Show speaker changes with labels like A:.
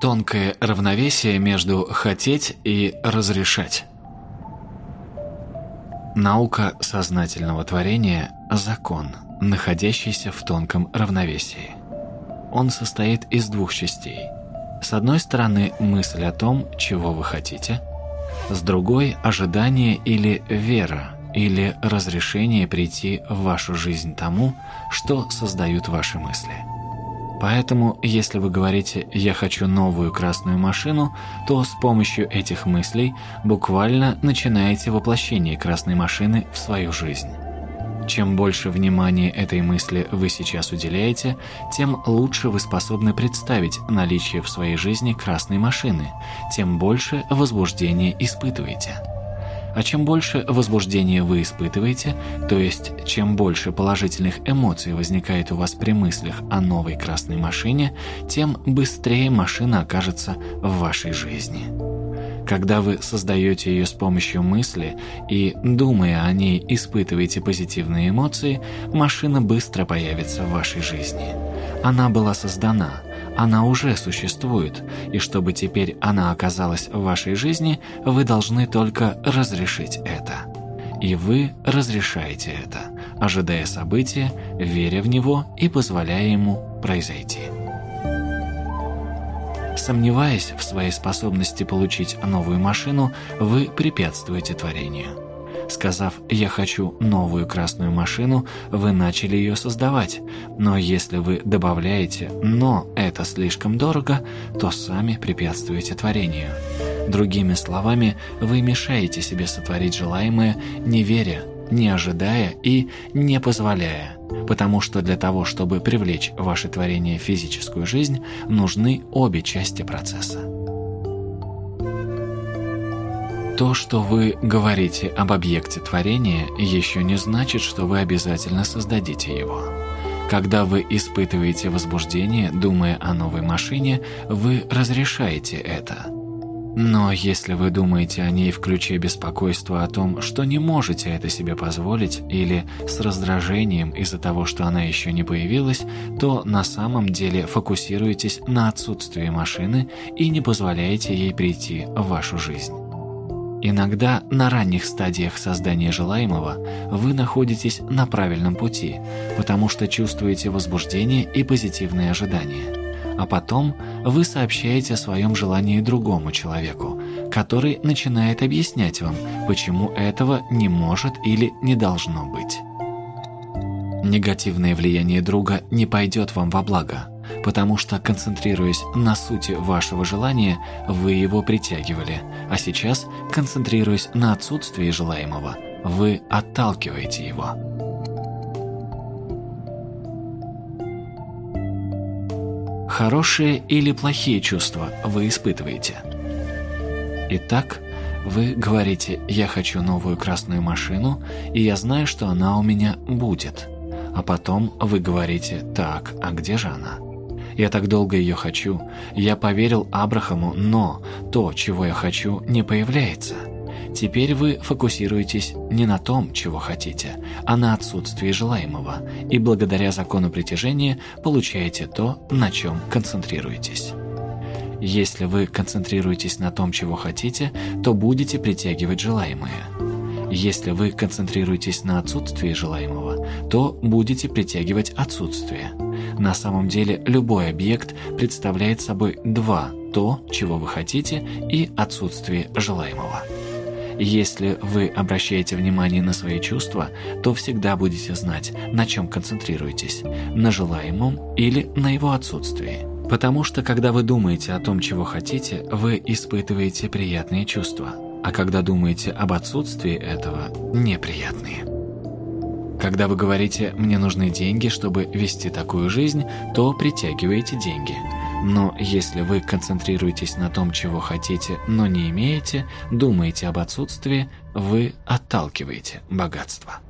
A: Тонкое равновесие между «хотеть» и «разрешать». Наука сознательного творения – закон, находящийся в тонком равновесии. Он состоит из двух частей. С одной стороны, мысль о том, чего вы хотите, с другой – ожидание или вера, или разрешение прийти в вашу жизнь тому, что создают ваши мысли – Поэтому, если вы говорите «я хочу новую красную машину», то с помощью этих мыслей буквально начинаете воплощение красной машины в свою жизнь. Чем больше внимания этой мысли вы сейчас уделяете, тем лучше вы способны представить наличие в своей жизни красной машины, тем больше возбуждения испытываете. А чем больше возбуждения вы испытываете, то есть чем больше положительных эмоций возникает у вас при мыслях о новой красной машине, тем быстрее машина окажется в вашей жизни. Когда вы создаете ее с помощью мысли и, думая о ней, испытываете позитивные эмоции, машина быстро появится в вашей жизни. Она была создана – она уже существует, и чтобы теперь она оказалась в вашей жизни, вы должны только разрешить это. И вы разрешаете это, ожидая события, веря в него и позволяя ему произойти. Сомневаясь в своей способности получить новую машину, вы препятствуете творению. Сказав «я хочу новую красную машину», вы начали ее создавать. Но если вы добавляете «но это слишком дорого», то сами препятствуете творению. Другими словами, вы мешаете себе сотворить желаемое, не веря, не ожидая и не позволяя. Потому что для того, чтобы привлечь ваше творение в физическую жизнь, нужны обе части процесса. То, что вы говорите об объекте творения, еще не значит, что вы обязательно создадите его. Когда вы испытываете возбуждение, думая о новой машине, вы разрешаете это. Но если вы думаете о ней в ключе беспокойства о том, что не можете это себе позволить, или с раздражением из-за того, что она еще не появилась, то на самом деле фокусируетесь на отсутствии машины и не позволяете ей прийти в вашу жизнь. Иногда на ранних стадиях создания желаемого вы находитесь на правильном пути, потому что чувствуете возбуждение и позитивные ожидания. А потом вы сообщаете о своем желании другому человеку, который начинает объяснять вам, почему этого не может или не должно быть. Негативное влияние друга не пойдет вам во благо, потому что, концентрируясь на сути вашего желания, вы его притягивали, а сейчас, концентрируясь на отсутствии желаемого, вы отталкиваете его. Хорошие или плохие чувства вы испытываете? Итак, вы говорите «я хочу новую красную машину, и я знаю, что она у меня будет». А потом вы говорите «так, а где же она?» Я так долго ее хочу. Я поверил Абрахаму, но то, чего я хочу, не появляется. Теперь вы фокусируетесь не на том, чего хотите, а на отсутствии желаемого, и благодаря закону притяжения получаете то, на чем концентрируетесь. Если вы концентрируетесь на том, чего хотите, то будете притягивать желаемое. Если вы концентрируетесь на отсутствии желаемого, то будете притягивать отсутствие. На самом деле любой объект представляет собой два – то, чего вы хотите, и отсутствие желаемого. Если вы обращаете внимание на свои чувства, то всегда будете знать, на чем концентрируетесь – на желаемом или на его отсутствии. Потому что, когда вы думаете о том, чего хотите, вы испытываете приятные чувства, а когда думаете об отсутствии этого – неприятные. Когда вы говорите «мне нужны деньги, чтобы вести такую жизнь», то притягиваете деньги. Но если вы концентрируетесь на том, чего хотите, но не имеете, думаете об отсутствии, вы отталкиваете богатство.